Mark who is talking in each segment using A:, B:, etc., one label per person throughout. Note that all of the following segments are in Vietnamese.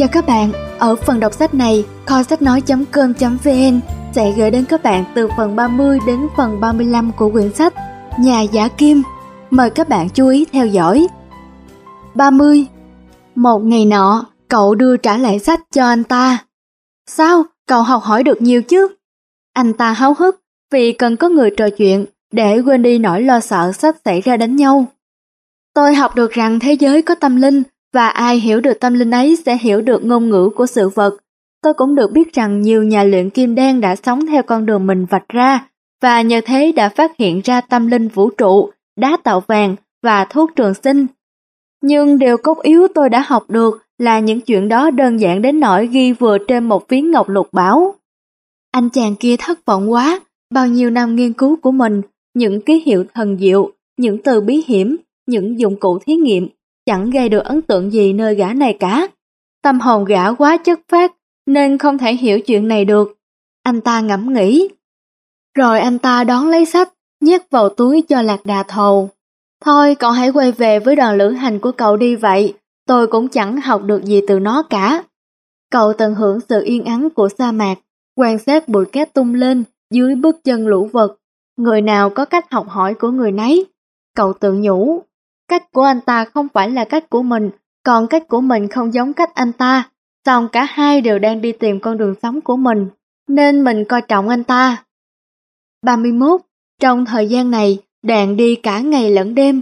A: Chào các bạn, ở phần đọc sách này, kho sách nói.com.vn sẽ gửi đến các bạn từ phần 30 đến phần 35 của quyển sách Nhà giả kim. Mời các bạn chú ý theo dõi. 30. Một ngày nọ, cậu đưa trả lại sách cho anh ta. Sao? Cậu học hỏi được nhiều chứ? Anh ta háo hức vì cần có người trò chuyện để quên đi nỗi lo sợ sắp xảy ra đánh nhau. Tôi học được rằng thế giới có tâm linh và ai hiểu được tâm linh ấy sẽ hiểu được ngôn ngữ của sự vật. Tôi cũng được biết rằng nhiều nhà luyện kim đen đã sống theo con đường mình vạch ra và nhờ thế đã phát hiện ra tâm linh vũ trụ, đá tạo vàng và thuốc trường sinh. Nhưng điều cốt yếu tôi đã học được là những chuyện đó đơn giản đến nỗi ghi vừa trên một phiến ngọc lục bảo. Anh chàng kia thất vọng quá, bao nhiêu năm nghiên cứu của mình, những ký hiệu thần diệu, những từ bí hiểm, những dụng cụ thí nghiệm chẳng gây được ấn tượng gì nơi gã này cả. Tâm hồn gã quá chất phát nên không thể hiểu chuyện này được. Anh ta ngẫm nghĩ. Rồi anh ta đón lấy sách, nhét vào túi cho lạc đà thầu. Thôi cậu hãy quay về với đoàn lữ hành của cậu đi vậy, tôi cũng chẳng học được gì từ nó cả. Cậu tận hưởng sự yên ắng của sa mạc, quan sát bụi cát tung lên dưới bước chân lũ vật. Người nào có cách học hỏi của người nấy. Cậu tự nhủ, cách của anh ta không phải là cách của mình, còn cách của mình không giống cách anh ta. Xong cả hai đều đang đi tìm con đường sống của mình, nên mình coi trọng anh ta. 31. Trong thời gian này, đàn đi cả ngày lẫn đêm.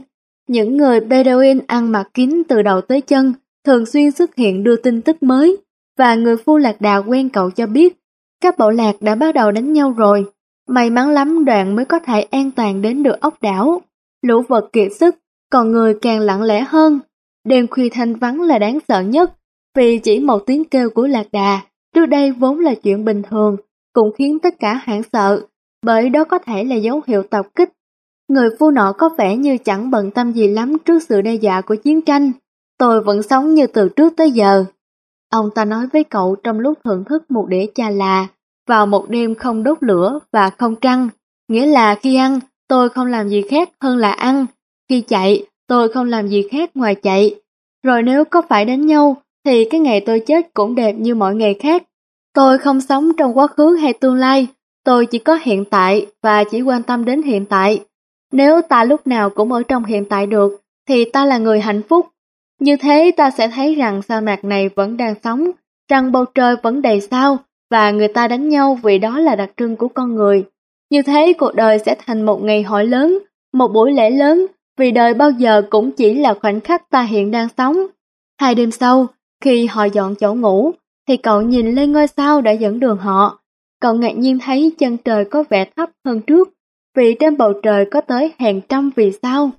A: Những người Bedouin ăn mặc kín từ đầu tới chân, thường xuyên xuất hiện đưa tin tức mới, và người phu lạc đà quen cậu cho biết, các bộ lạc đã bắt đầu đánh nhau rồi. May mắn lắm đoàn mới có thể an toàn đến được ốc đảo. Lũ vật kiệt sức, còn người càng lặng lẽ hơn. Đêm khuya thanh vắng là đáng sợ nhất, vì chỉ một tiếng kêu của lạc đà, trước đây vốn là chuyện bình thường, cũng khiến tất cả hoảng sợ, bởi đó có thể là dấu hiệu tập kích. Người phu nọ có vẻ như chẳng bận tâm gì lắm trước sự đe dọa của chiến tranh. Tôi vẫn sống như từ trước tới giờ. Ông ta nói với cậu trong lúc thưởng thức một đĩa trà là, vào một đêm không đốt lửa và không trăng. Nghĩa là khi ăn, tôi không làm gì khác hơn là ăn. Khi chạy, tôi không làm gì khác ngoài chạy. Rồi nếu có phải đánh nhau, thì cái ngày tôi chết cũng đẹp như mọi ngày khác. Tôi không sống trong quá khứ hay tương lai, tôi chỉ có hiện tại và chỉ quan tâm đến hiện tại. Nếu ta lúc nào cũng ở trong hiện tại được, thì ta là người hạnh phúc. Như thế ta sẽ thấy rằng sa mạc này vẫn đang sống, rằng bầu trời vẫn đầy sao, và người ta đánh nhau vì đó là đặc trưng của con người. Như thế cuộc đời sẽ thành một ngày hội lớn, một buổi lễ lớn, vì đời bao giờ cũng chỉ là khoảnh khắc ta hiện đang sống. Hai đêm sau, khi họ dọn chỗ ngủ, thì cậu nhìn lên ngôi sao đã dẫn đường họ. Cậu ngạc nhiên thấy chân trời có vẻ thấp hơn trước, vì trên bầu trời có tới hàng trăm vì sao.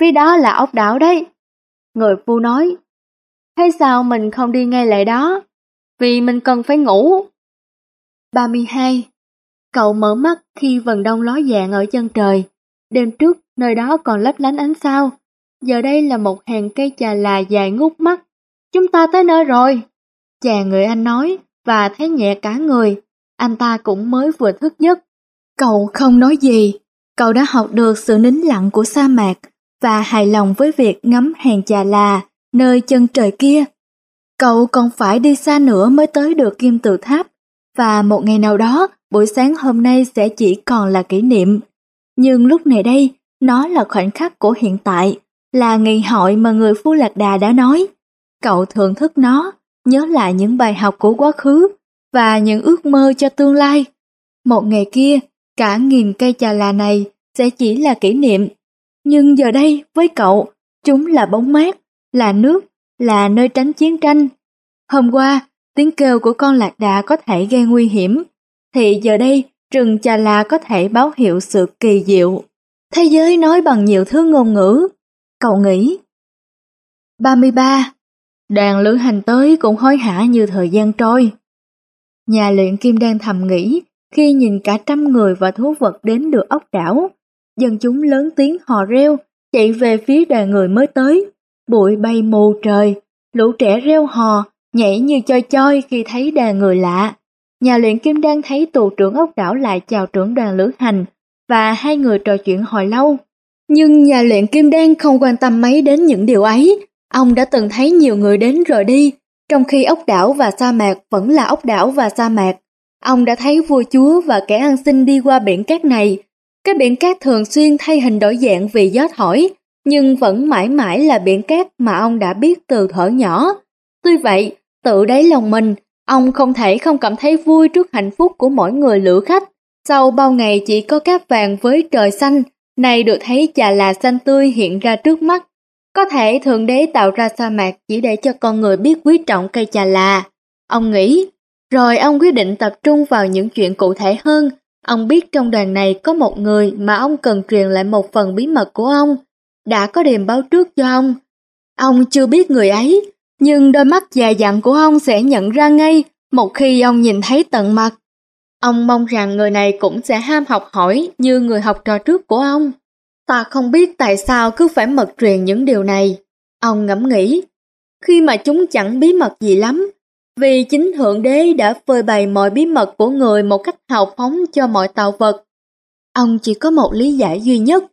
A: Phía đó là ốc đảo đấy. Người phu nói, thế sao mình không đi ngay lại đó? Vì mình cần phải ngủ. 32. Cậu mở mắt khi vần đông ló dạng ở chân trời. Đêm trước, nơi đó còn lấp lánh ánh sao. Giờ đây là một hàng cây trà là dài ngút mắt. Chúng ta tới nơi rồi. Chàng người anh nói, và thấy nhẹ cả người. Anh ta cũng mới vừa thức giấc. Cậu không nói gì. Cậu đã học được sự nín lặng của sa mạc và hài lòng với việc ngắm hàng trà là nơi chân trời kia. Cậu còn phải đi xa nữa mới tới được kim tự tháp và một ngày nào đó buổi sáng hôm nay sẽ chỉ còn là kỷ niệm. Nhưng lúc này đây, nó là khoảnh khắc của hiện tại, là ngày hội mà người Phu Lạc Đà đã nói. Cậu thưởng thức nó, nhớ lại những bài học của quá khứ và những ước mơ cho tương lai. Một ngày kia, cả nghìn cây trà là này sẽ chỉ là kỷ niệm. Nhưng giờ đây, với cậu, chúng là bóng mát, là nước, là nơi tránh chiến tranh. Hôm qua, tiếng kêu của con lạc đà có thể gây nguy hiểm, thì giờ đây rừng Chà là có thể báo hiệu sự kỳ diệu. Thế giới nói bằng nhiều thứ ngôn ngữ. Cậu nghĩ. 33. Đoàn lữ hành tới cũng hối hả như thời gian trôi. Nhà luyện kim đang thầm nghĩ khi nhìn cả trăm người và thú vật đến được ốc đảo. Dân chúng lớn tiếng hò reo, chạy về phía đoàn người mới tới. Bụi bay mù trời, lũ trẻ reo hò, nhảy như choi choi khi thấy đàn người lạ. Nhà luyện kim đang thấy tù trưởng ốc đảo lại chào trưởng đoàn lữ hành và hai người trò chuyện hồi lâu. Nhưng nhà luyện kim đan không quan tâm mấy đến những điều ấy. Ông đã từng thấy nhiều người đến rồi đi, trong khi ốc đảo và sa mạc vẫn là ốc đảo và sa mạc. Ông đã thấy vua chúa và kẻ ăn xin đi qua biển cát này. Cái biển cát thường xuyên thay hình đổi dạng vì gió thổi, nhưng vẫn mãi mãi là biển cát mà ông đã biết từ thở nhỏ. Tuy vậy, tự đáy lòng mình, ông không thể không cảm thấy vui trước hạnh phúc của mỗi người lữ khách. Sau bao ngày chỉ có cát vàng với trời xanh, nay được thấy trà là xanh tươi hiện ra trước mắt. Có thể Thượng Đế tạo ra sa mạc chỉ để cho con người biết quý trọng cây trà là. Ông nghĩ, rồi ông quyết định tập trung vào những chuyện cụ thể hơn. Ông biết trong đoàn này có một người mà ông cần truyền lại một phần bí mật của ông. Đã có điềm báo trước cho ông. Ông chưa biết người ấy, nhưng đôi mắt dài dặn của ông sẽ nhận ra ngay một khi ông nhìn thấy tận mặt. Ông mong rằng người này cũng sẽ ham học hỏi như người học trò trước của ông. Ta không biết tại sao cứ phải mật truyền những điều này. Ông ngẫm nghĩ, khi mà chúng chẳng bí mật gì lắm, vì chính Thượng Đế đã phơi bày mọi bí mật của người một cách hào phóng cho mọi tạo vật. Ông chỉ có một lý giải duy nhất,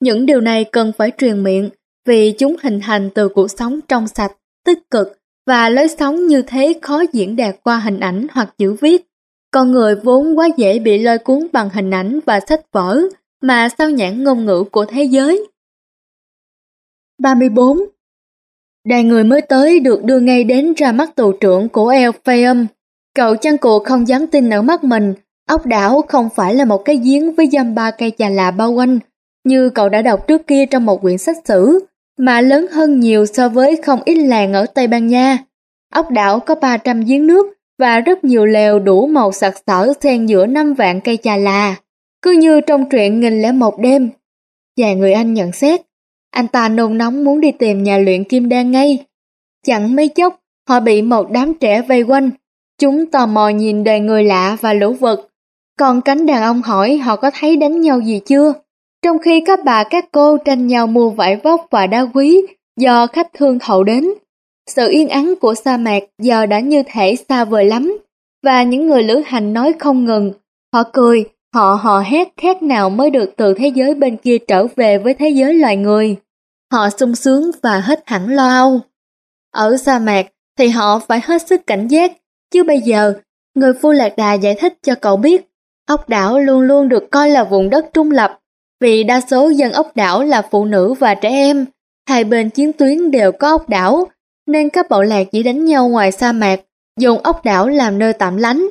A: những điều này cần phải truyền miệng vì chúng hình thành từ cuộc sống trong sạch, tích cực và lối sống như thế khó diễn đạt qua hình ảnh hoặc chữ viết. Con người vốn quá dễ bị lôi cuốn bằng hình ảnh và sách vở mà sao nhãn ngôn ngữ của thế giới. 34. Đoàn người mới tới được đưa ngay đến ra mắt tù trưởng của Elpheum. Cậu chăn cù không dám tin ở mắt mình, ốc đảo không phải là một cái giếng với dăm ba cây trà lạ bao quanh, như cậu đã đọc trước kia trong một quyển sách sử, mà lớn hơn nhiều so với không ít làng ở Tây Ban Nha. Ốc đảo có 300 giếng nước và rất nhiều lều đủ màu sặc sỡ xen giữa năm vạn cây trà là, cứ như trong truyện nghìn lẻ một đêm. Và người anh nhận xét, anh ta nôn nóng muốn đi tìm nhà luyện kim đan ngay. Chẳng mấy chốc, họ bị một đám trẻ vây quanh. Chúng tò mò nhìn đời người lạ và lũ vật. Còn cánh đàn ông hỏi họ có thấy đánh nhau gì chưa? Trong khi các bà các cô tranh nhau mua vải vóc và đá quý do khách thương thậu đến. Sự yên ắng của sa mạc giờ đã như thể xa vời lắm, và những người lữ hành nói không ngừng. Họ cười, họ hò hét khác nào mới được từ thế giới bên kia trở về với thế giới loài người. Họ sung sướng và hết hẳn lo âu. Ở sa mạc thì họ phải hết sức cảnh giác, chứ bây giờ, người phu lạc đà giải thích cho cậu biết, ốc đảo luôn luôn được coi là vùng đất trung lập, vì đa số dân ốc đảo là phụ nữ và trẻ em. Hai bên chiến tuyến đều có ốc đảo, nên các bộ lạc chỉ đánh nhau ngoài sa mạc, dùng ốc đảo làm nơi tạm lánh.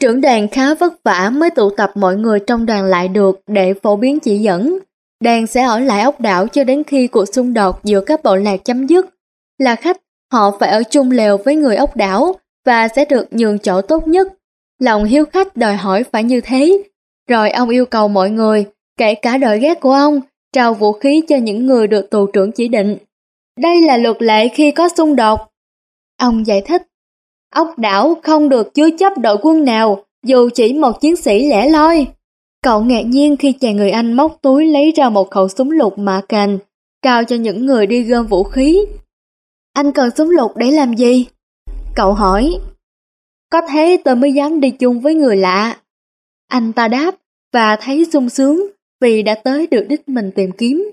A: Trưởng đoàn khá vất vả mới tụ tập mọi người trong đoàn lại được để phổ biến chỉ dẫn. Đoàn sẽ ở lại ốc đảo cho đến khi cuộc xung đột giữa các bộ lạc chấm dứt. Là khách, họ phải ở chung lều với người ốc đảo và sẽ được nhường chỗ tốt nhất. Lòng hiếu khách đòi hỏi phải như thế. Rồi ông yêu cầu mọi người, kể cả đội ghét của ông, trao vũ khí cho những người được tù trưởng chỉ định. Đây là luật lệ khi có xung đột. Ông giải thích, ốc đảo không được chứa chấp đội quân nào, dù chỉ một chiến sĩ lẻ loi. Cậu ngạc nhiên khi chàng người Anh móc túi lấy ra một khẩu súng lục mạ cành, cao cho những người đi gom vũ khí. Anh cần súng lục để làm gì? Cậu hỏi. Có thế tôi mới dám đi chung với người lạ. Anh ta đáp và thấy sung sướng vì đã tới được đích mình tìm kiếm.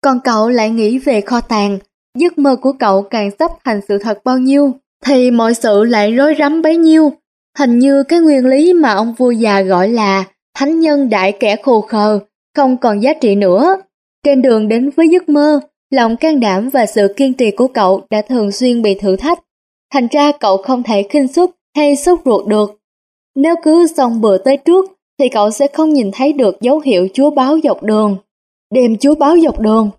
A: Còn cậu lại nghĩ về kho tàng giấc mơ của cậu càng sắp thành sự thật bao nhiêu, thì mọi sự lại rối rắm bấy nhiêu. Hình như cái nguyên lý mà ông vua già gọi là thánh nhân đại kẻ khô khờ, không còn giá trị nữa. Trên đường đến với giấc mơ, lòng can đảm và sự kiên trì của cậu đã thường xuyên bị thử thách. Thành ra cậu không thể khinh suất hay sốt ruột được. Nếu cứ xong bữa tới trước, thì cậu sẽ không nhìn thấy được dấu hiệu chúa báo dọc đường. Đêm chúa báo dọc đường,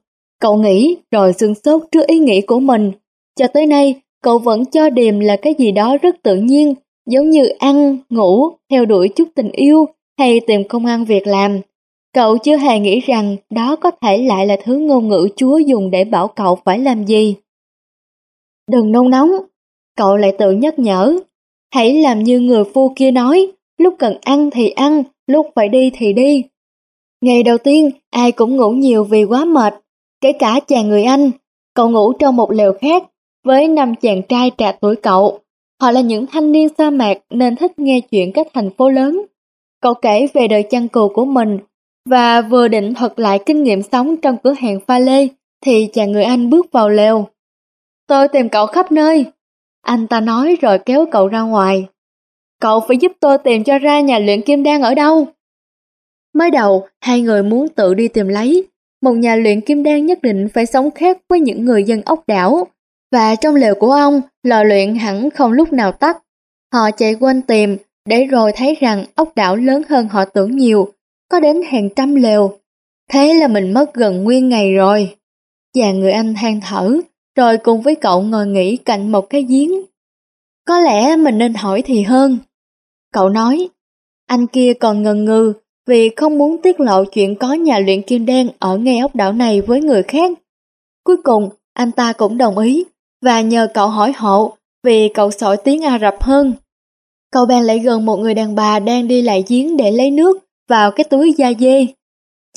A: Cậu nghĩ rồi sương sốt trước ý nghĩ của mình. Cho tới nay, cậu vẫn cho điềm là cái gì đó rất tự nhiên, giống như ăn, ngủ, theo đuổi chút tình yêu hay tìm công ăn việc làm. Cậu chưa hề nghĩ rằng đó có thể lại là thứ ngôn ngữ Chúa dùng để bảo cậu phải làm gì. Đừng nôn nóng, cậu lại tự nhắc nhở. Hãy làm như người phu kia nói, lúc cần ăn thì ăn, lúc phải đi thì đi. Ngày đầu tiên, ai cũng ngủ nhiều vì quá mệt, Kể cả chàng người Anh, cậu ngủ trong một lều khác với năm chàng trai trạc tuổi cậu. Họ là những thanh niên sa mạc nên thích nghe chuyện các thành phố lớn. Cậu kể về đời chăn cừu của mình và vừa định thuật lại kinh nghiệm sống trong cửa hàng pha lê thì chàng người Anh bước vào lều. Tôi tìm cậu khắp nơi. Anh ta nói rồi kéo cậu ra ngoài. Cậu phải giúp tôi tìm cho ra nhà luyện kim đan ở đâu. Mới đầu, hai người muốn tự đi tìm lấy. Một nhà luyện kim đan nhất định phải sống khác với những người dân ốc đảo. Và trong lều của ông, lò luyện hẳn không lúc nào tắt. Họ chạy quanh tìm, để rồi thấy rằng ốc đảo lớn hơn họ tưởng nhiều, có đến hàng trăm lều. Thế là mình mất gần nguyên ngày rồi. Và người anh than thở, rồi cùng với cậu ngồi nghỉ cạnh một cái giếng. Có lẽ mình nên hỏi thì hơn. Cậu nói, anh kia còn ngần ngừ vì không muốn tiết lộ chuyện có nhà luyện kim đen ở ngay ốc đảo này với người khác. Cuối cùng, anh ta cũng đồng ý và nhờ cậu hỏi hộ vì cậu sỏi tiếng Ả Rập hơn. Cậu bèn lại gần một người đàn bà đang đi lại giếng để lấy nước vào cái túi da dê.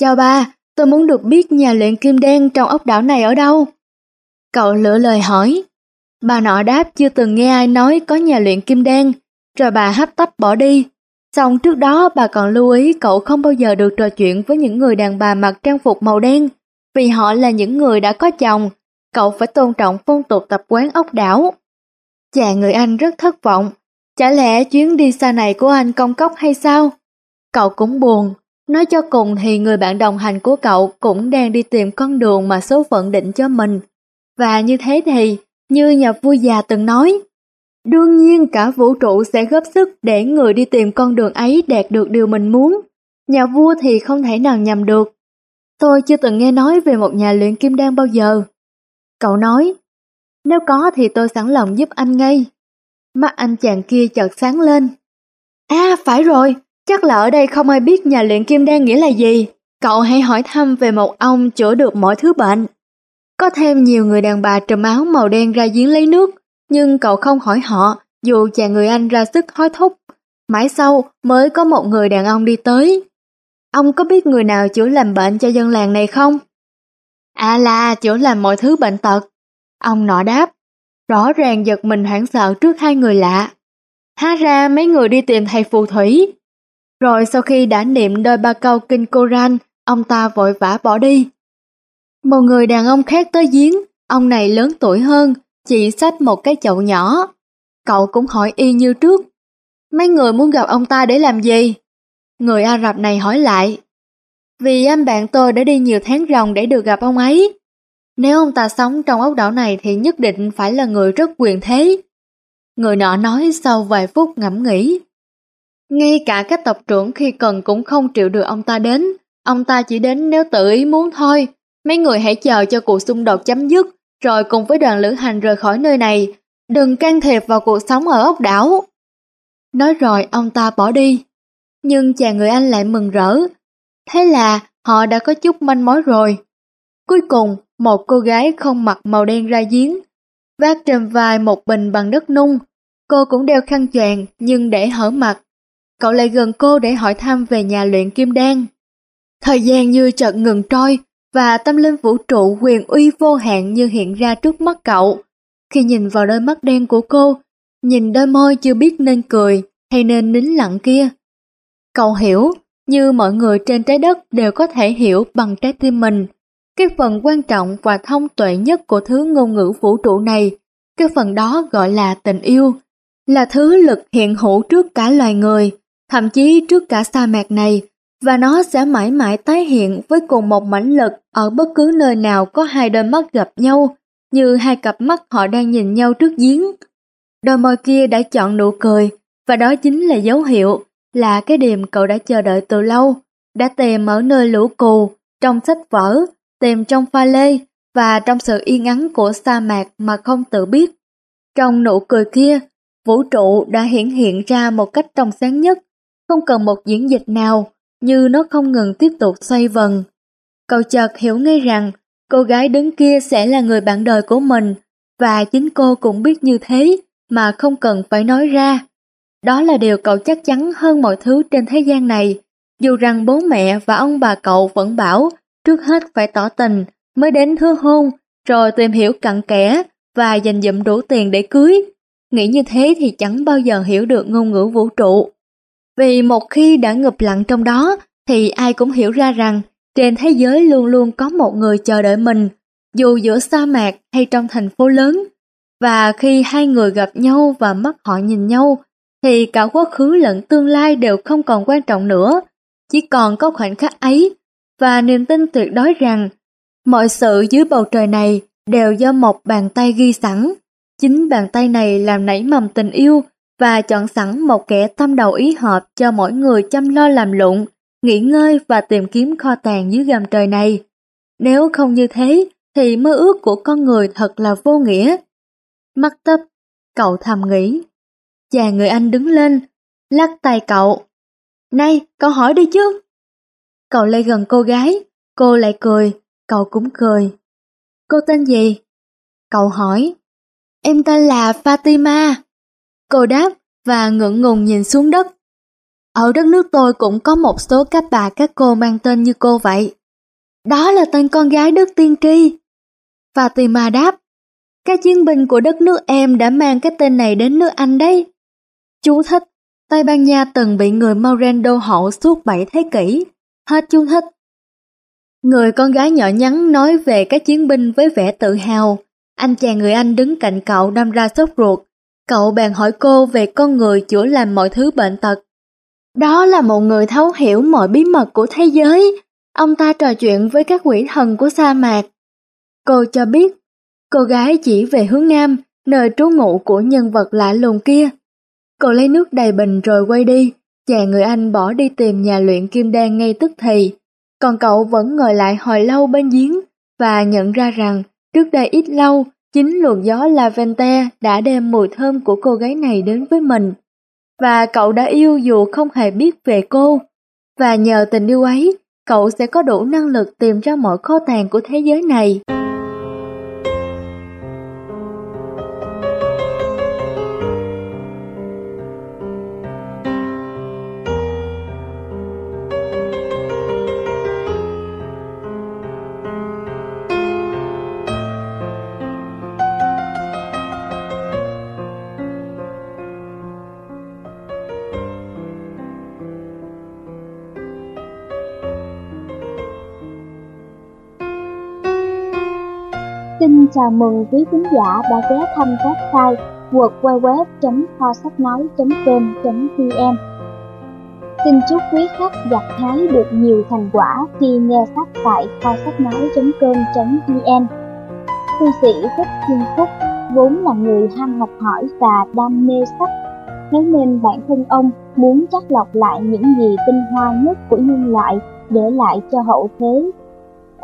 A: Chào bà, tôi muốn được biết nhà luyện kim đen trong ốc đảo này ở đâu. Cậu lựa lời hỏi. Bà nọ đáp chưa từng nghe ai nói có nhà luyện kim đen, rồi bà hấp tấp bỏ đi. Xong trước đó bà còn lưu ý cậu không bao giờ được trò chuyện với những người đàn bà mặc trang phục màu đen, vì họ là những người đã có chồng, cậu phải tôn trọng phong tục tập quán ốc đảo. Chàng người Anh rất thất vọng, chả lẽ chuyến đi xa này của anh công cốc hay sao? Cậu cũng buồn, nói cho cùng thì người bạn đồng hành của cậu cũng đang đi tìm con đường mà số phận định cho mình. Và như thế thì, như nhà vua già từng nói, đương nhiên cả vũ trụ sẽ góp sức để người đi tìm con đường ấy đạt được điều mình muốn. Nhà vua thì không thể nào nhầm được. Tôi chưa từng nghe nói về một nhà luyện kim đan bao giờ. Cậu nói, nếu có thì tôi sẵn lòng giúp anh ngay. Mắt anh chàng kia chợt sáng lên. À phải rồi, chắc là ở đây không ai biết nhà luyện kim đan nghĩa là gì. Cậu hãy hỏi thăm về một ông chữa được mọi thứ bệnh. Có thêm nhiều người đàn bà trùm áo màu đen ra giếng lấy nước, nhưng cậu không hỏi họ, dù chàng người Anh ra sức hối thúc. Mãi sau mới có một người đàn ông đi tới. Ông có biết người nào chữa làm bệnh cho dân làng này không? À là chữa làm mọi thứ bệnh tật. Ông nọ đáp, rõ ràng giật mình hoảng sợ trước hai người lạ. Há ra mấy người đi tìm thầy phù thủy. Rồi sau khi đã niệm đôi ba câu kinh Koran, ông ta vội vã bỏ đi. Một người đàn ông khác tới giếng, ông này lớn tuổi hơn, chị xách một cái chậu nhỏ. Cậu cũng hỏi y như trước. Mấy người muốn gặp ông ta để làm gì? Người Ả Rập này hỏi lại. Vì anh bạn tôi đã đi nhiều tháng ròng để được gặp ông ấy. Nếu ông ta sống trong ốc đảo này thì nhất định phải là người rất quyền thế. Người nọ nói sau vài phút ngẫm nghĩ. Ngay cả các tộc trưởng khi cần cũng không chịu được ông ta đến. Ông ta chỉ đến nếu tự ý muốn thôi. Mấy người hãy chờ cho cuộc xung đột chấm dứt, rồi cùng với đoàn lữ hành rời khỏi nơi này. Đừng can thiệp vào cuộc sống ở ốc đảo. Nói rồi ông ta bỏ đi. Nhưng chàng người Anh lại mừng rỡ. Thế là họ đã có chút manh mối rồi. Cuối cùng, một cô gái không mặc màu đen ra giếng, vác trên vai một bình bằng đất nung. Cô cũng đeo khăn choàng nhưng để hở mặt. Cậu lại gần cô để hỏi thăm về nhà luyện kim đan. Thời gian như chợt ngừng trôi và tâm linh vũ trụ quyền uy vô hạn như hiện ra trước mắt cậu. Khi nhìn vào đôi mắt đen của cô, nhìn đôi môi chưa biết nên cười hay nên nín lặng kia. Cậu hiểu, như mọi người trên trái đất đều có thể hiểu bằng trái tim mình, cái phần quan trọng và thông tuệ nhất của thứ ngôn ngữ vũ trụ này, cái phần đó gọi là tình yêu, là thứ lực hiện hữu trước cả loài người, thậm chí trước cả sa mạc này, và nó sẽ mãi mãi tái hiện với cùng một mãnh lực ở bất cứ nơi nào có hai đôi mắt gặp nhau, như hai cặp mắt họ đang nhìn nhau trước giếng. Đôi môi kia đã chọn nụ cười, và đó chính là dấu hiệu, là cái điểm cậu đã chờ đợi từ lâu, đã tìm ở nơi lũ cù, trong sách vở, tìm trong pha lê và trong sự yên ắng của sa mạc mà không tự biết. Trong nụ cười kia, vũ trụ đã hiển hiện ra một cách trong sáng nhất, không cần một diễn dịch nào, như nó không ngừng tiếp tục xoay vần. Cậu chợt hiểu ngay rằng cô gái đứng kia sẽ là người bạn đời của mình và chính cô cũng biết như thế mà không cần phải nói ra. Đó là điều cậu chắc chắn hơn mọi thứ trên thế gian này, dù rằng bố mẹ và ông bà cậu vẫn bảo trước hết phải tỏ tình mới đến hứa hôn, rồi tìm hiểu cặn kẽ và dành dụm đủ tiền để cưới. Nghĩ như thế thì chẳng bao giờ hiểu được ngôn ngữ vũ trụ. Vì một khi đã ngập lặng trong đó thì ai cũng hiểu ra rằng trên thế giới luôn luôn có một người chờ đợi mình, dù giữa sa mạc hay trong thành phố lớn. Và khi hai người gặp nhau và mắt họ nhìn nhau, thì cả quá khứ lẫn tương lai đều không còn quan trọng nữa, chỉ còn có khoảnh khắc ấy và niềm tin tuyệt đối rằng mọi sự dưới bầu trời này đều do một bàn tay ghi sẵn. Chính bàn tay này làm nảy mầm tình yêu và chọn sẵn một kẻ tâm đầu ý hợp cho mỗi người chăm lo làm lụng, nghỉ ngơi và tìm kiếm kho tàng dưới gầm trời này. Nếu không như thế, thì mơ ước của con người thật là vô nghĩa. Mắt tấp, cậu thầm nghĩ. Chàng người anh đứng lên, lắc tay cậu. Này, cậu hỏi đi chứ. Cậu lại gần cô gái, cô lại cười, cậu cũng cười. Cô tên gì? Cậu hỏi. Em tên là Fatima. Cô đáp và ngượng ngùng nhìn xuống đất. Ở đất nước tôi cũng có một số các bà các cô mang tên như cô vậy. Đó là tên con gái Đức Tiên Tri. Fatima đáp, các chiến binh của đất nước em đã mang cái tên này đến nước Anh đấy. Chú thích, Tây Ban Nha từng bị người Mauren đô hộ suốt 7 thế kỷ. Hết chú thích. Người con gái nhỏ nhắn nói về các chiến binh với vẻ tự hào. Anh chàng người Anh đứng cạnh cậu đâm ra sốt ruột. Cậu bèn hỏi cô về con người chữa lành mọi thứ bệnh tật. Đó là một người thấu hiểu mọi bí mật của thế giới. Ông ta trò chuyện với các quỷ thần của sa mạc. Cô cho biết, cô gái chỉ về hướng nam, nơi trú ngụ của nhân vật lạ lùng kia. Cô lấy nước đầy bình rồi quay đi, chàng người Anh bỏ đi tìm nhà luyện kim đan ngay tức thì. Còn cậu vẫn ngồi lại hồi lâu bên giếng và nhận ra rằng trước đây ít lâu, chính luồng gió lavender đã đem mùi thơm của cô gái này đến với mình. Và cậu đã yêu dù không hề biết về cô. Và nhờ tình yêu ấy, cậu sẽ có đủ năng lực tìm ra mọi kho tàng của thế giới này.
B: Chào mừng quý khán giả đã ghé thăm website www.phosachnói.com.vn Xin chúc quý khách gặt hái được nhiều thành quả khi nghe sách tại phosachnói.com.vn Thư sĩ Thích Thiên Phúc, vốn là người ham học hỏi và đam mê sách, Thế nên bản thân ông muốn chắc lọc lại những gì tinh hoa nhất của nhân loại để lại cho hậu thế.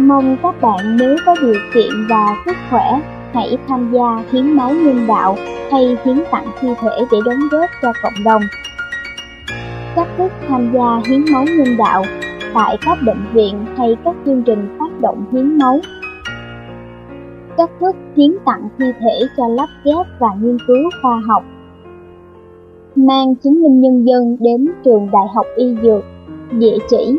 B: Mong các bạn nếu có điều kiện và sức khỏe hãy tham gia hiến máu nhân đạo hay hiến tặng thi thể để đóng góp cho cộng đồng. Cách thức tham gia hiến máu nhân đạo tại các bệnh viện hay các chương trình phát động hiến máu. Cách thức hiến tặng thi thể cho lắp ghép và nghiên cứu khoa học. Mang chứng minh nhân dân đến trường Đại học Y Dược, địa chỉ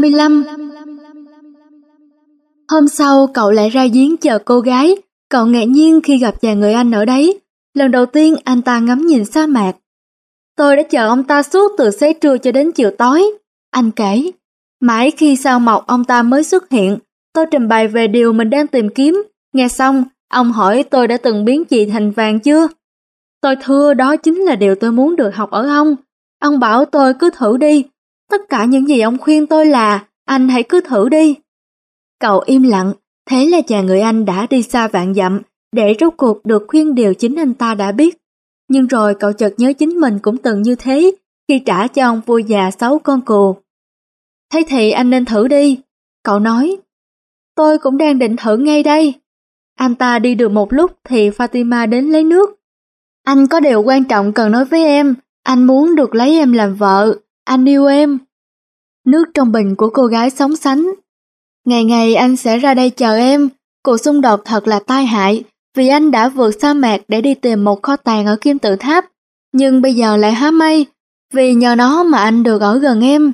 A: 35 Hôm sau cậu lại ra giếng chờ cô gái, cậu ngạc nhiên khi gặp chàng người anh ở đấy. Lần đầu tiên anh ta ngắm nhìn sa mạc. Tôi đã chờ ông ta suốt từ xế trưa cho đến chiều tối. Anh kể, mãi khi sao mọc ông ta mới xuất hiện, tôi trình bày về điều mình đang tìm kiếm. Nghe xong, ông hỏi tôi đã từng biến chị thành vàng chưa? Tôi thưa đó chính là điều tôi muốn được học ở ông. Ông bảo tôi cứ thử đi, Tất cả những gì ông khuyên tôi là anh hãy cứ thử đi. Cậu im lặng, thế là chàng người anh đã đi xa vạn dặm để rốt cuộc được khuyên điều chính anh ta đã biết. Nhưng rồi cậu chợt nhớ chính mình cũng từng như thế khi trả cho ông vua già sáu con cừu. Thế thì anh nên thử đi. Cậu nói, tôi cũng đang định thử ngay đây. Anh ta đi được một lúc thì Fatima đến lấy nước. Anh có điều quan trọng cần nói với em, anh muốn được lấy em làm vợ, anh yêu em. Nước trong bình của cô gái sóng sánh. Ngày ngày anh sẽ ra đây chờ em, cuộc xung đột thật là tai hại vì anh đã vượt sa mạc để đi tìm một kho tàng ở kim tự tháp, nhưng bây giờ lại há mây vì nhờ nó mà anh được ở gần em.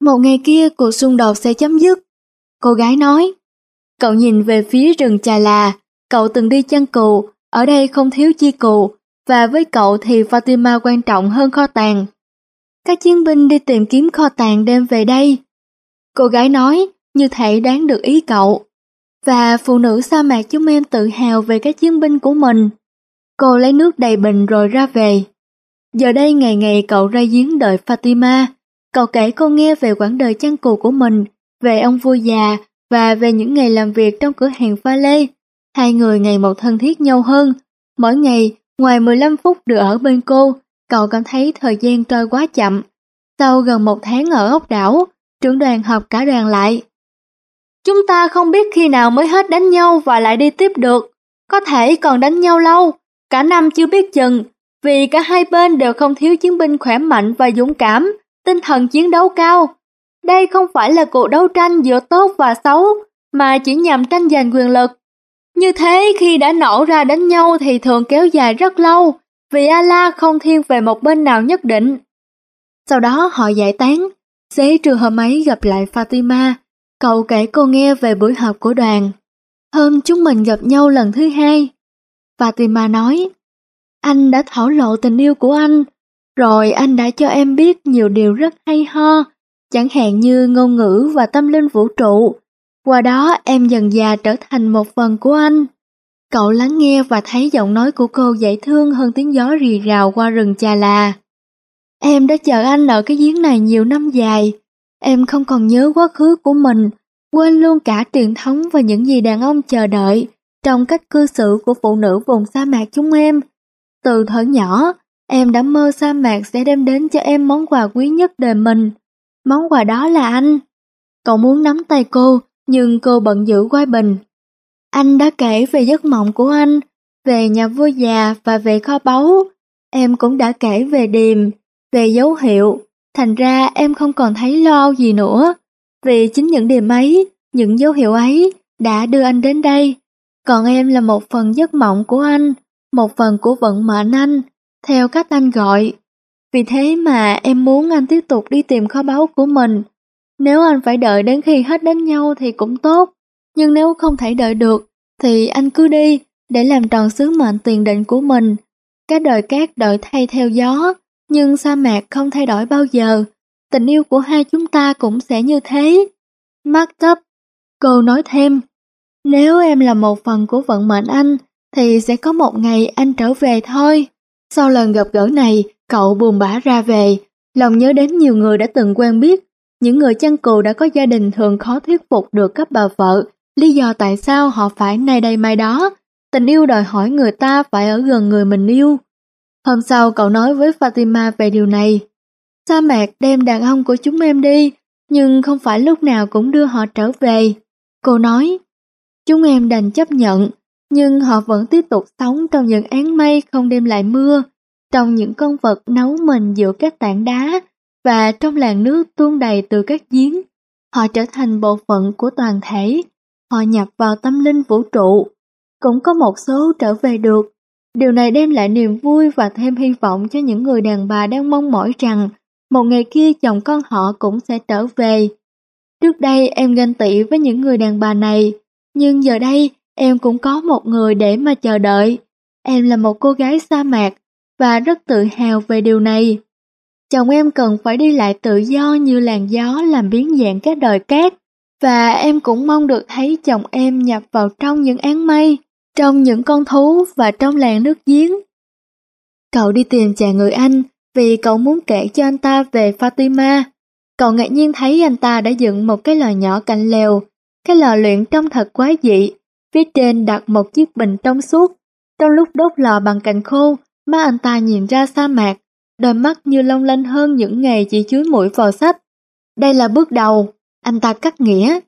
A: Một ngày kia cuộc xung đột sẽ chấm dứt. Cô gái nói, cậu nhìn về phía rừng trà là, cậu từng đi chăn cừu, ở đây không thiếu chi cừu, và với cậu thì Fatima quan trọng hơn kho tàng. Các chiến binh đi tìm kiếm kho tàng đem về đây. Cô gái nói, như thể đáng được ý cậu. Và phụ nữ sa mạc chúng em tự hào về các chiến binh của mình. Cô lấy nước đầy bình rồi ra về. Giờ đây ngày ngày cậu ra giếng đợi Fatima. Cậu kể cô nghe về quãng đời chăn cù của mình, về ông vua già và về những ngày làm việc trong cửa hàng pha lê. Hai người ngày một thân thiết nhau hơn. Mỗi ngày, ngoài 15 phút được ở bên cô, cậu cảm thấy thời gian trôi quá chậm. Sau gần một tháng ở ốc đảo, trưởng đoàn họp cả đoàn lại. Chúng ta không biết khi nào mới hết đánh nhau và lại đi tiếp được. Có thể còn đánh nhau lâu, cả năm chưa biết chừng, vì cả hai bên đều không thiếu chiến binh khỏe mạnh và dũng cảm, tinh thần chiến đấu cao. Đây không phải là cuộc đấu tranh giữa tốt và xấu, mà chỉ nhằm tranh giành quyền lực. Như thế khi đã nổ ra đánh nhau thì thường kéo dài rất lâu, vì Allah không thiên về một bên nào nhất định. Sau đó họ giải tán, xế trưa hôm ấy gặp lại Fatima, cậu kể cô nghe về buổi họp của đoàn. Hôm chúng mình gặp nhau lần thứ hai. Fatima nói, anh đã thổ lộ tình yêu của anh, rồi anh đã cho em biết nhiều điều rất hay ho, chẳng hạn như ngôn ngữ và tâm linh vũ trụ. Qua đó em dần già trở thành một phần của anh. Cậu lắng nghe và thấy giọng nói của cô dễ thương hơn tiếng gió rì rào qua rừng trà là. Em đã chờ anh ở cái giếng này nhiều năm dài. Em không còn nhớ quá khứ của mình, quên luôn cả truyền thống và những gì đàn ông chờ đợi trong cách cư xử của phụ nữ vùng sa mạc chúng em. Từ thời nhỏ, em đã mơ sa mạc sẽ đem đến cho em món quà quý nhất đời mình. Món quà đó là anh. Cậu muốn nắm tay cô, nhưng cô bận giữ quay bình. Anh đã kể về giấc mộng của anh, về nhà vua già và về kho báu. Em cũng đã kể về điềm, về dấu hiệu. Thành ra em không còn thấy lo gì nữa. Vì chính những điềm ấy, những dấu hiệu ấy đã đưa anh đến đây. Còn em là một phần giấc mộng của anh, một phần của vận mệnh anh, theo cách anh gọi. Vì thế mà em muốn anh tiếp tục đi tìm kho báu của mình. Nếu anh phải đợi đến khi hết đánh nhau thì cũng tốt, nhưng nếu không thể đợi được thì anh cứ đi để làm tròn sứ mệnh tiền định của mình. Cái đời cát đợi thay theo gió, nhưng sa mạc không thay đổi bao giờ. Tình yêu của hai chúng ta cũng sẽ như thế. Mark tấp, cô nói thêm, nếu em là một phần của vận mệnh anh, thì sẽ có một ngày anh trở về thôi. Sau lần gặp gỡ này, cậu buồn bã ra về, lòng nhớ đến nhiều người đã từng quen biết. Những người chăn cừu đã có gia đình thường khó thuyết phục được các bà vợ, lý do tại sao họ phải nay đây mai đó. Tình yêu đòi hỏi người ta phải ở gần người mình yêu. Hôm sau cậu nói với Fatima về điều này. Sa mạc đem đàn ông của chúng em đi, nhưng không phải lúc nào cũng đưa họ trở về. Cô nói, chúng em đành chấp nhận, nhưng họ vẫn tiếp tục sống trong những án mây không đem lại mưa, trong những con vật nấu mình giữa các tảng đá và trong làn nước tuôn đầy từ các giếng. Họ trở thành bộ phận của toàn thể, họ nhập vào tâm linh vũ trụ. Cũng có một số trở về được. Điều này đem lại niềm vui và thêm hy vọng cho những người đàn bà đang mong mỏi rằng một ngày kia chồng con họ cũng sẽ trở về. Trước đây em ganh tị với những người đàn bà này, nhưng giờ đây em cũng có một người để mà chờ đợi. Em là một cô gái sa mạc và rất tự hào về điều này. Chồng em cần phải đi lại tự do như làn gió làm biến dạng các đời cát. Và em cũng mong được thấy chồng em nhập vào trong những áng mây, trong những con thú và trong làng nước giếng. Cậu đi tìm chàng người Anh vì cậu muốn kể cho anh ta về Fatima. Cậu ngạc nhiên thấy anh ta đã dựng một cái lò nhỏ cạnh lều. Cái lò luyện trông thật quá dị. Phía trên đặt một chiếc bình trong suốt. Trong lúc đốt lò bằng cành khô, má anh ta nhìn ra sa mạc, đôi mắt như long lanh hơn những ngày chỉ chuối mũi vào sách. Đây là bước đầu, anh ta cắt nghĩa.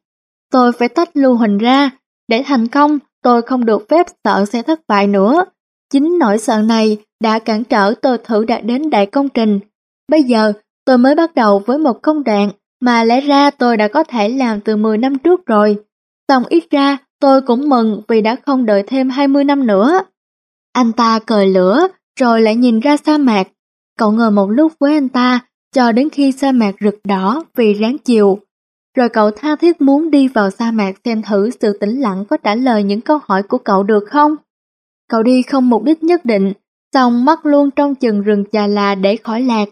A: Tôi phải tách lưu hình ra, để thành công tôi không được phép sợ sẽ thất bại nữa. Chính nỗi sợ này đã cản trở tôi thử đạt đến đại công trình. Bây giờ tôi mới bắt đầu với một công đoạn mà lẽ ra tôi đã có thể làm từ 10 năm trước rồi. Xong ít ra tôi cũng mừng vì đã không đợi thêm 20 năm nữa. Anh ta cười lửa rồi lại nhìn ra sa mạc. Cậu ngồi một lúc với anh ta cho đến khi sa mạc rực đỏ vì ráng chiều. Rồi cậu tha thiết muốn đi vào sa mạc xem thử sự tĩnh lặng có trả lời những câu hỏi của cậu được không? Cậu đi không mục đích nhất định, xong mắt luôn trong chừng rừng chà là để khỏi lạc.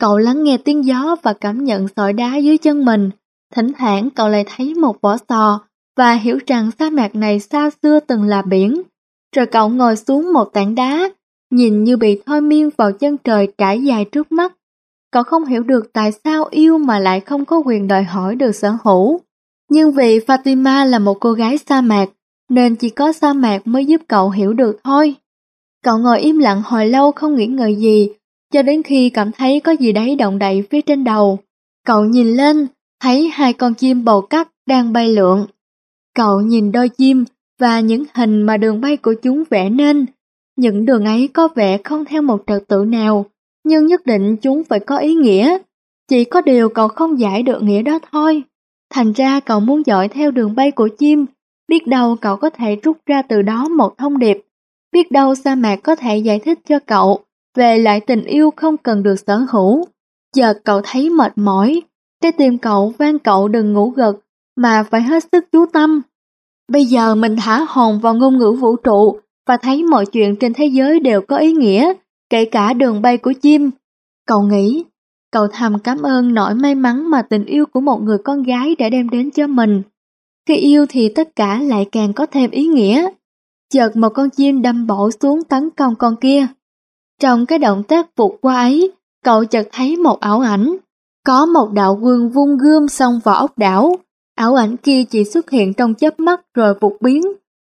A: Cậu lắng nghe tiếng gió và cảm nhận sỏi đá dưới chân mình. Thỉnh thoảng cậu lại thấy một vỏ sò và hiểu rằng sa mạc này xa xưa từng là biển. Rồi cậu ngồi xuống một tảng đá, nhìn như bị thôi miên vào chân trời trải dài trước mắt. Cậu không hiểu được tại sao yêu mà lại không có quyền đòi hỏi được sở hữu. Nhưng vì Fatima là một cô gái sa mạc, nên chỉ có sa mạc mới giúp cậu hiểu được thôi. Cậu ngồi im lặng hồi lâu không nghĩ ngợi gì, cho đến khi cảm thấy có gì đấy động đậy phía trên đầu. Cậu nhìn lên, thấy hai con chim bầu cắt đang bay lượn. Cậu nhìn đôi chim và những hình mà đường bay của chúng vẽ nên. Những đường ấy có vẻ không theo một trật tự nào, nhưng nhất định chúng phải có ý nghĩa. Chỉ có điều cậu không giải được nghĩa đó thôi. Thành ra cậu muốn dõi theo đường bay của chim, biết đâu cậu có thể rút ra từ đó một thông điệp. Biết đâu sa mạc có thể giải thích cho cậu về lại tình yêu không cần được sở hữu. Giờ cậu thấy mệt mỏi, trái tim cậu van cậu đừng ngủ gật mà phải hết sức chú tâm. Bây giờ mình thả hồn vào ngôn ngữ vũ trụ và thấy mọi chuyện trên thế giới đều có ý nghĩa, kể cả đường bay của chim. Cậu nghĩ, cậu thầm cảm ơn nỗi may mắn mà tình yêu của một người con gái đã đem đến cho mình. Khi yêu thì tất cả lại càng có thêm ý nghĩa. Chợt một con chim đâm bổ xuống tấn công con kia. Trong cái động tác vụt qua ấy, cậu chợt thấy một ảo ảnh. Có một đạo quân vung gươm xông vào ốc đảo. Ảo ảnh kia chỉ xuất hiện trong chớp mắt rồi vụt biến,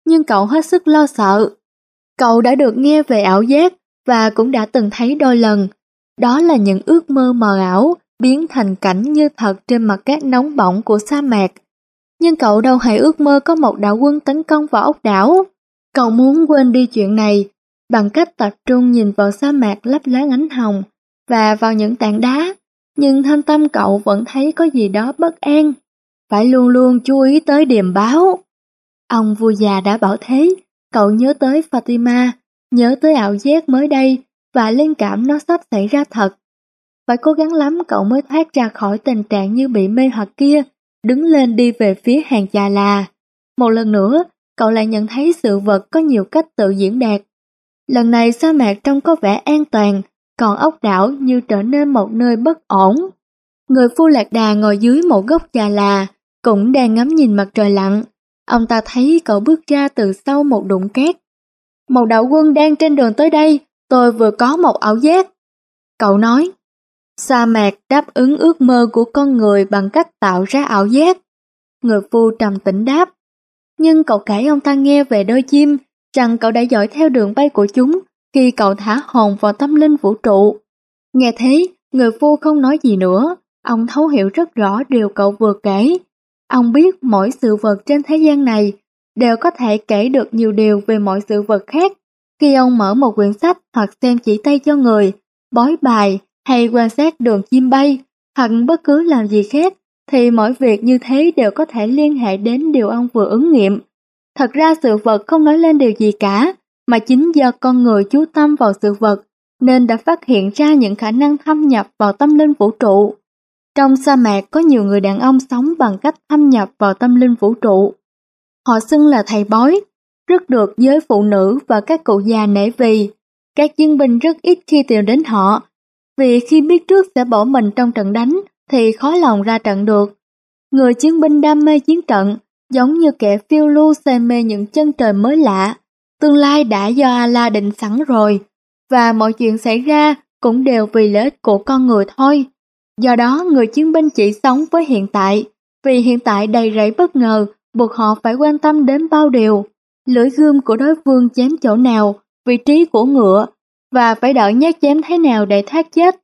A: nhưng cậu hết sức lo sợ. Cậu đã được nghe về ảo giác và cũng đã từng thấy đôi lần. Đó là những ước mơ mờ ảo biến thành cảnh như thật trên mặt cát nóng bỏng của sa mạc. Nhưng cậu đâu hề ước mơ có một đạo quân tấn công vào ốc đảo. Cậu muốn quên đi chuyện này bằng cách tập trung nhìn vào sa mạc lấp lánh ánh hồng và vào những tảng đá, nhưng thanh tâm cậu vẫn thấy có gì đó bất an. Phải luôn luôn chú ý tới điềm báo. Ông vua già đã bảo thế, cậu nhớ tới Fatima, nhớ tới ảo giác mới đây và linh cảm nó sắp xảy ra thật. Phải cố gắng lắm cậu mới thoát ra khỏi tình trạng như bị mê hoặc kia, đứng lên đi về phía hàng già là. Một lần nữa, cậu lại nhận thấy sự vật có nhiều cách tự diễn đạt. Lần này sa mạc trông có vẻ an toàn, còn ốc đảo như trở nên một nơi bất ổn. Người phu lạc đà ngồi dưới một gốc già là, cũng đang ngắm nhìn mặt trời lặn. Ông ta thấy cậu bước ra từ sau một đụng cát. Một đạo quân đang trên đường tới đây, tôi vừa có một ảo giác. Cậu nói, sa mạc đáp ứng ước mơ của con người bằng cách tạo ra ảo giác. Người phu trầm tĩnh đáp, nhưng cậu kể ông ta nghe về đôi chim, rằng cậu đã dõi theo đường bay của chúng khi cậu thả hồn vào tâm linh vũ trụ. Nghe thế, người phu không nói gì nữa, ông thấu hiểu rất rõ điều cậu vừa kể. Ông biết mỗi sự vật trên thế gian này đều có thể kể được nhiều điều về mọi sự vật khác. Khi ông mở một quyển sách hoặc xem chỉ tay cho người, bói bài hay quan sát đường chim bay hoặc bất cứ làm gì khác, thì mỗi việc như thế đều có thể liên hệ đến điều ông vừa ứng nghiệm. Thật ra sự vật không nói lên điều gì cả, mà chính do con người chú tâm vào sự vật nên đã phát hiện ra những khả năng thâm nhập vào tâm linh vũ trụ. Trong sa mạc có nhiều người đàn ông sống bằng cách thâm nhập vào tâm linh vũ trụ. Họ xưng là thầy bói, rất được giới phụ nữ và các cụ già nể vì. Các chiến binh rất ít khi tìm đến họ, vì khi biết trước sẽ bỏ mình trong trận đánh thì khó lòng ra trận được. Người chiến binh đam mê chiến trận, giống như kẻ phiêu lưu say mê những chân trời mới lạ. Tương lai đã do Allah định sẵn rồi, và mọi chuyện xảy ra cũng đều vì lợi ích của con người thôi. Do đó, người chiến binh chỉ sống với hiện tại, vì hiện tại đầy rẫy bất ngờ, buộc họ phải quan tâm đến bao điều. Lưỡi gươm của đối phương chém chỗ nào, vị trí của ngựa, và phải đợi nhát chém thế nào để thoát chết.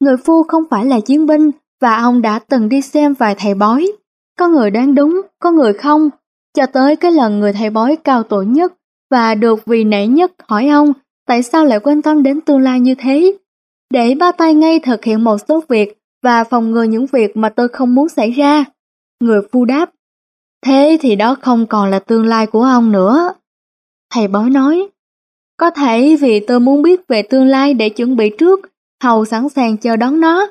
A: Người phu không phải là chiến binh, và ông đã từng đi xem vài thầy bói. Có người đoán đúng, có người không. Cho tới cái lần người thầy bói cao tuổi nhất và được vì nể nhất hỏi ông tại sao lại quan tâm đến tương lai như thế. Để ba tay ngay thực hiện một số việc và phòng ngừa những việc mà tôi không muốn xảy ra. Người phu đáp, thế thì đó không còn là tương lai của ông nữa. Thầy bói nói, có thể vì tôi muốn biết về tương lai để chuẩn bị trước, hầu sẵn sàng chờ đón nó.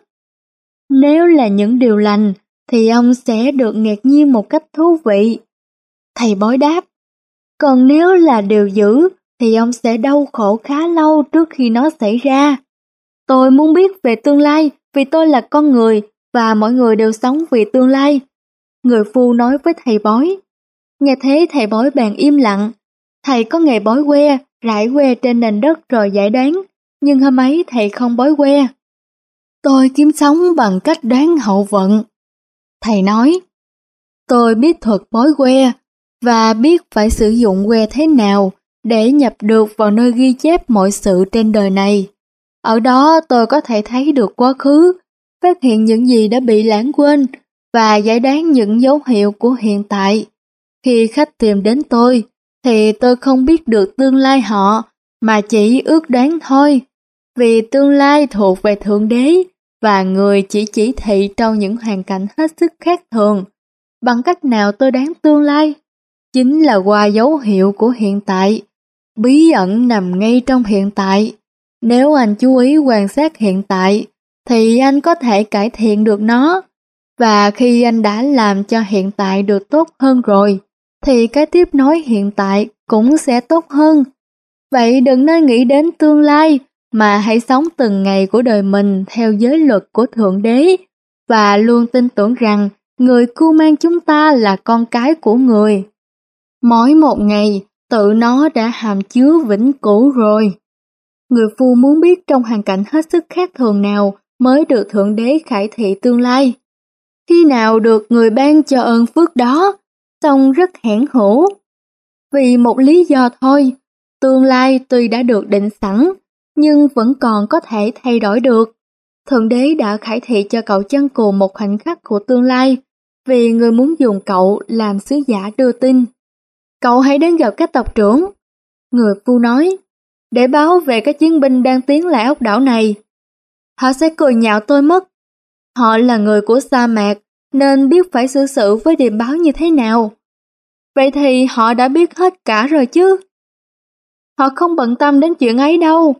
A: Nếu là những điều lành, thì ông sẽ được ngạc nhiên một cách thú vị. Thầy bói đáp, còn nếu là điều dữ, thì ông sẽ đau khổ khá lâu trước khi nó xảy ra. Tôi muốn biết về tương lai vì tôi là con người và mọi người đều sống vì tương lai. Người phu nói với thầy bói. Nghe thế thầy bói bèn im lặng. Thầy có nghề bói que, rải que trên nền đất rồi giải đoán, nhưng hôm ấy thầy không bói que. Tôi kiếm sống bằng cách đoán hậu vận. Thầy nói, tôi biết thuật bói que và biết phải sử dụng que thế nào để nhập được vào nơi ghi chép mọi sự trên đời này. Ở đó tôi có thể thấy được quá khứ, phát hiện những gì đã bị lãng quên và giải đoán những dấu hiệu của hiện tại. Khi khách tìm đến tôi, thì tôi không biết được tương lai họ, mà chỉ ước đoán thôi. Vì tương lai thuộc về Thượng Đế, và người chỉ chỉ thị trong những hoàn cảnh hết sức khác thường. Bằng cách nào tôi đoán tương lai? Chính là qua dấu hiệu của hiện tại. Bí ẩn nằm ngay trong hiện tại. Nếu anh chú ý quan sát hiện tại, thì anh có thể cải thiện được nó. Và khi anh đã làm cho hiện tại được tốt hơn rồi, thì cái tiếp nối hiện tại cũng sẽ tốt hơn. Vậy đừng nên nghĩ đến tương lai, mà hãy sống từng ngày của đời mình theo giới luật của Thượng Đế và luôn tin tưởng rằng người cưu mang chúng ta là con cái của người. Mỗi một ngày, tự nó đã hàm chứa vĩnh cửu rồi. Người phu muốn biết trong hoàn cảnh hết sức khác thường nào mới được Thượng Đế khải thị tương lai. Khi nào được người ban cho ơn phước đó, xong rất hẻn hữu. Vì một lý do thôi, tương lai tuy đã được định sẵn, nhưng vẫn còn có thể thay đổi được. Thượng đế đã khải thị cho cậu chân cù một khoảnh khắc của tương lai, vì người muốn dùng cậu làm sứ giả đưa tin. Cậu hãy đến gặp các tộc trưởng. Người phu nói, để báo về các chiến binh đang tiến lại ốc đảo này. Họ sẽ cười nhạo tôi mất. Họ là người của sa mạc, nên biết phải xử sự với điềm báo như thế nào. Vậy thì họ đã biết hết cả rồi chứ. Họ không bận tâm đến chuyện ấy đâu.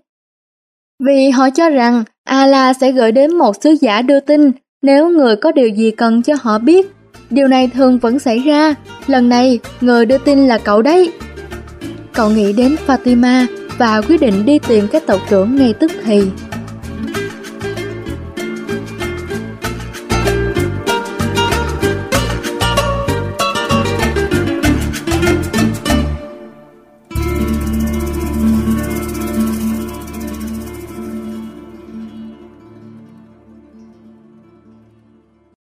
A: Vì họ cho rằng Allah sẽ gửi đến một sứ giả đưa tin nếu người có điều gì cần cho họ biết. Điều này thường vẫn xảy ra, lần này người đưa tin là cậu đấy. Cậu nghĩ đến Fatima và quyết định đi tìm các tộc trưởng ngay tức thì.